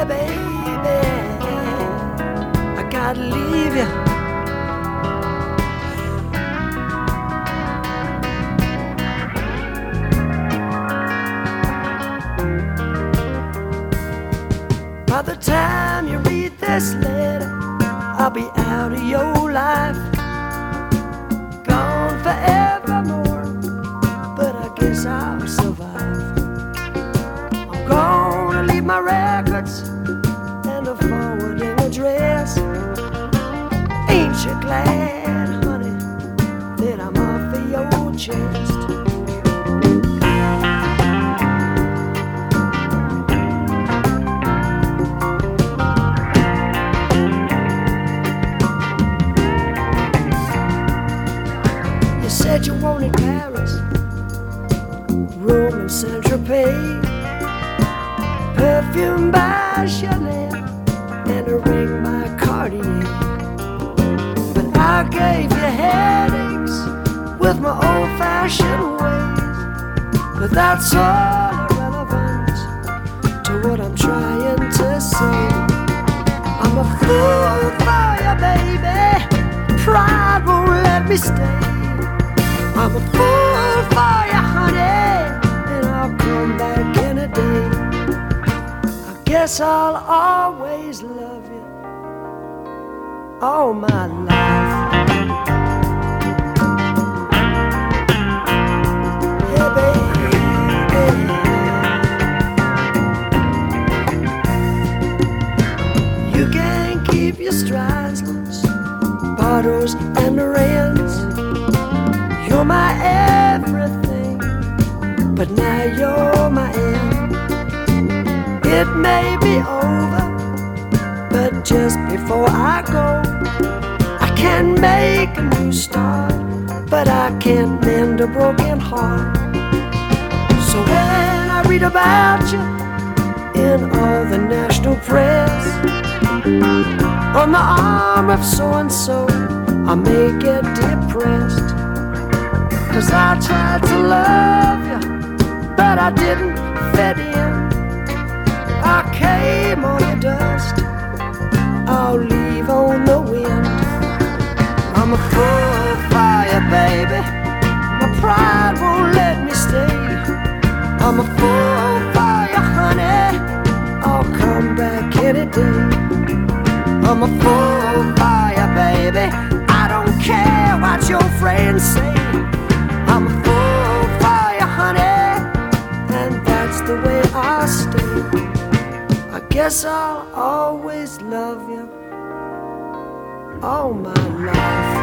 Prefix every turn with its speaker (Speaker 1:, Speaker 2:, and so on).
Speaker 1: Baby, I gotta leave you. By the time you read this letter, I'll be out of your life, gone forevermore. But I guess I'll survive. Glad, honey, that I'm off of your chest? You said you wanted Paris, Rome and Saint Tropez, perfume by Chanel, and a ring I gave you headaches with my old-fashioned ways, but that's all irrelevant to what I'm trying to say. I'm a fool for you, baby. Pride won't let me stay. I'm a fool for you, honey, and I'll come back in a day. I guess I'll always love you all my life. You're my everything, but now you're my end. It may be over, but just before I go, I can make a new start, but I can't mend a broken heart. So when I read about you in all the national press, on the arm of so and so, I may get depressed. Cause I tried to love you, but I didn't fit in. I came on the dust, I'll leave on the wind. I'm a for you, baby. My pride won't let me stay. I'm a for you, honey. I'll come back any day. I'm a for you, baby. I don't care what your friends say. I stay. I guess I'll always love you all my life.